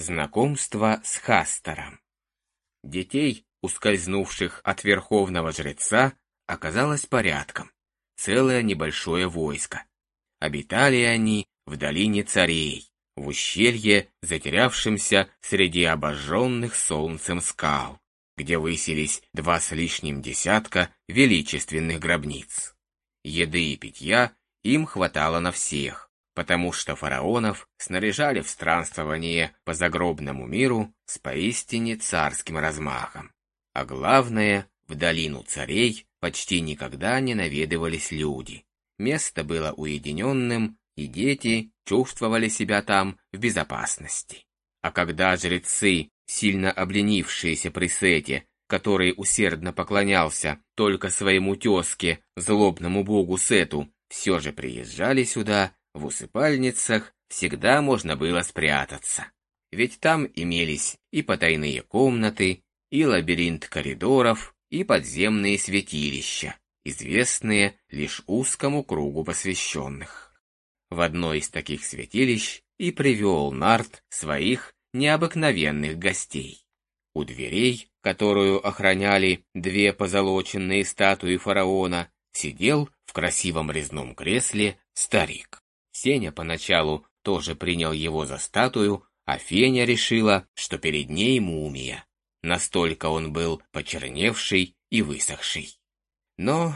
Знакомство с Хастером. Детей, ускользнувших от верховного жреца, оказалось порядком. Целое небольшое войско. Обитали они в долине царей, в ущелье, затерявшемся среди обожженных солнцем скал, где высились два с лишним десятка величественных гробниц. Еды и питья им хватало на всех, потому что фараонов снаряжали в странствование по загробному миру с поистине царским размахом. А главное, в долину царей почти никогда не наведывались люди. Место было уединенным, и дети чувствовали себя там в безопасности. А когда жрецы, сильно обленившиеся при Сете, который усердно поклонялся только своему тезке, злобному богу Сету, все же приезжали сюда, в усыпальницах всегда можно было спрятаться. Ведь там имелись и потайные комнаты, и лабиринт коридоров, и подземные святилища, известные лишь узкому кругу посвященных. В одно из таких святилищ и привел Нарт своих необыкновенных гостей. У дверей, которую охраняли две позолоченные статуи фараона, сидел в красивом резном кресле старик. Сеня поначалу тоже принял его за статую, а Феня решила, что перед ней мумия. Настолько он был почерневший и высохший. Но,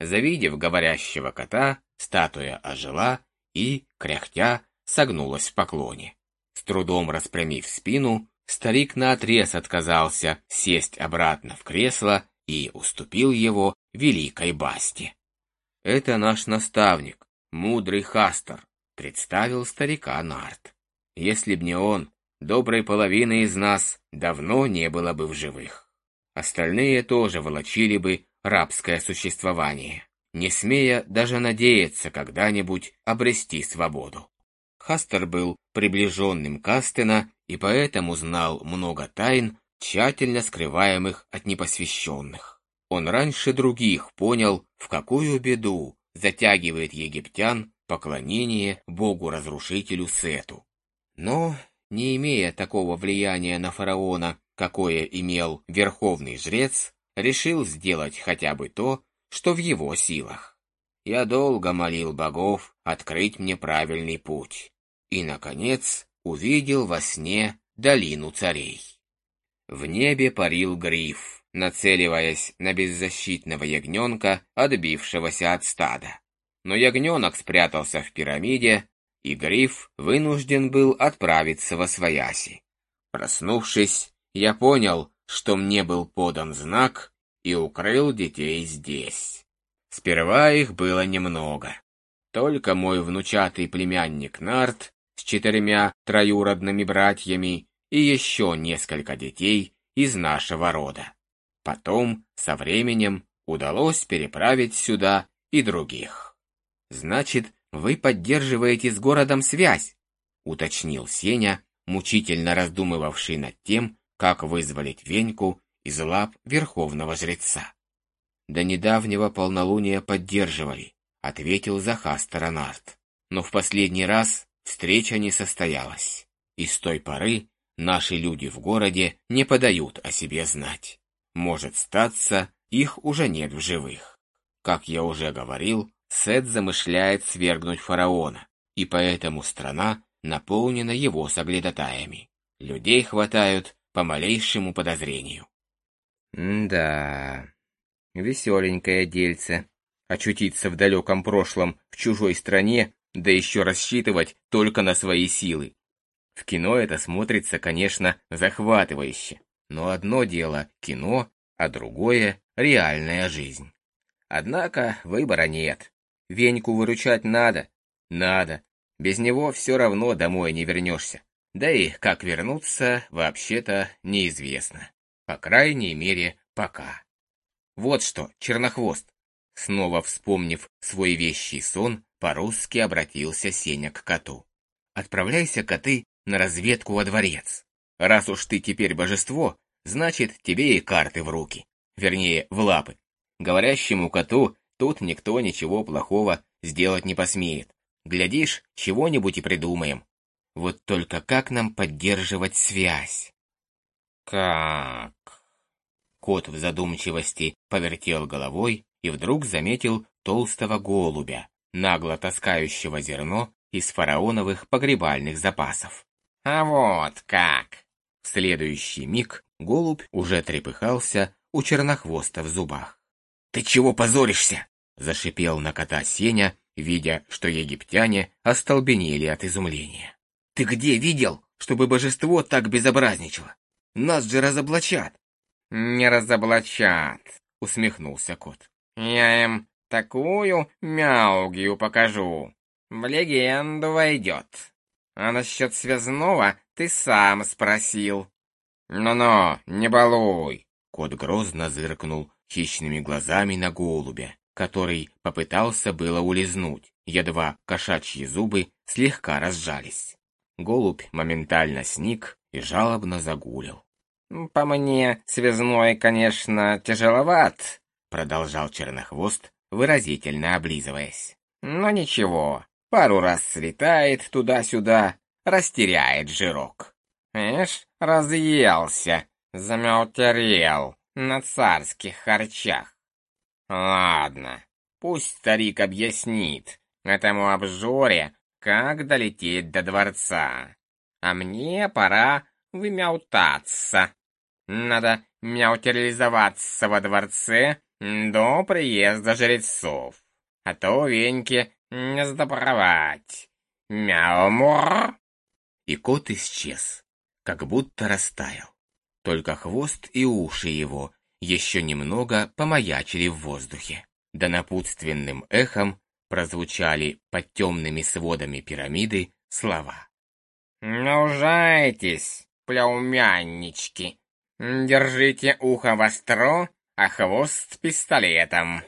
завидев говорящего кота, статуя ожила и, кряхтя, согнулась в поклоне. С трудом распрямив спину, старик наотрез отказался сесть обратно в кресло и уступил его великой басте. «Это наш наставник, мудрый Хастер», — представил старика Нарт. «Если б не он, доброй половины из нас давно не было бы в живых. Остальные тоже волочили бы рабское существование, не смея даже надеяться когда-нибудь обрести свободу. Хастер был приближенным Кастена и поэтому знал много тайн, тщательно скрываемых от непосвященных. Он раньше других понял, в какую беду затягивает египтян поклонение богу-разрушителю Сету. Но, не имея такого влияния на фараона, какое имел верховный жрец, решил сделать хотя бы то, что в его силах. Я долго молил богов открыть мне правильный путь. И, наконец, увидел во сне долину царей. В небе парил гриф, нацеливаясь на беззащитного ягненка, отбившегося от стада. Но ягненок спрятался в пирамиде, и гриф вынужден был отправиться во свояси. Проснувшись, я понял, что мне был подан знак и укрыл детей здесь. Сперва их было немного. Только мой внучатый племянник Нарт с четырьмя троюродными братьями и еще несколько детей из нашего рода. Потом, со временем, удалось переправить сюда и других. «Значит, вы поддерживаете с городом связь?» — уточнил Сеня, мучительно раздумывавший над тем, как вызволить Веньку из лап верховного жреца. «До недавнего полнолуния поддерживали», — ответил Захас Таранарт. «Но в последний раз встреча не состоялась, и с той поры наши люди в городе не подают о себе знать. Может статься, их уже нет в живых. Как я уже говорил, Сет замышляет свергнуть фараона, и поэтому страна наполнена его соглядатаями. Людей хватают по малейшему подозрению. да, веселенькое дельце. Очутиться в далеком прошлом в чужой стране, да еще рассчитывать только на свои силы. В кино это смотрится, конечно, захватывающе, но одно дело — кино, а другое — реальная жизнь. Однако выбора нет. Веньку выручать надо? Надо. Без него все равно домой не вернешься. Да и как вернуться, вообще-то неизвестно. По крайней мере, пока. Вот что, Чернохвост. Снова вспомнив свой вещий сон, по-русски обратился Сеня к коту. Отправляйся, коты, на разведку во дворец. Раз уж ты теперь божество, значит, тебе и карты в руки. Вернее, в лапы. Говорящему коту тут никто ничего плохого сделать не посмеет. Глядишь, чего-нибудь и придумаем. Вот только как нам поддерживать связь? Как? Кот в задумчивости повертел головой и вдруг заметил толстого голубя, нагло таскающего зерно из фараоновых погребальных запасов. А вот как! В следующий миг голубь уже трепыхался у чернохвоста в зубах. «Ты чего позоришься?» — зашипел на кота Сеня, видя, что египтяне остолбенели от изумления. «Ты где видел, чтобы божество так безобразничало? Нас же разоблачат!» «Не разоблачат», — усмехнулся кот. «Я им такую мяугию покажу. В легенду войдет. А насчет связного ты сам спросил». «Ну-ну, не балуй!» Кот грозно зыркнул хищными глазами на голубя, который попытался было улизнуть, едва кошачьи зубы слегка разжались. Голубь моментально сник и жалобно загулил. «По мне, связной, конечно, тяжеловат», — продолжал Чернохвост, выразительно облизываясь. «Но ничего, пару раз слетает туда-сюда, растеряет жирок. Эш, разъелся, замелтерел на царских харчах. Ладно, пусть старик объяснит этому обжоре, как долететь до дворца. А мне пора вымяутаться. Надо мяутерилизоваться во дворце до приезда жрецов, а то веньки не сдобровать. Мяу-мур! И кот исчез, как будто растаял. Только хвост и уши его еще немного помаячили в воздухе. Да напутственным эхом прозвучали под темными сводами пирамиды слова. «Нужайтесь, пляумяннички! Держите ухо востро, а хвост пистолетом!»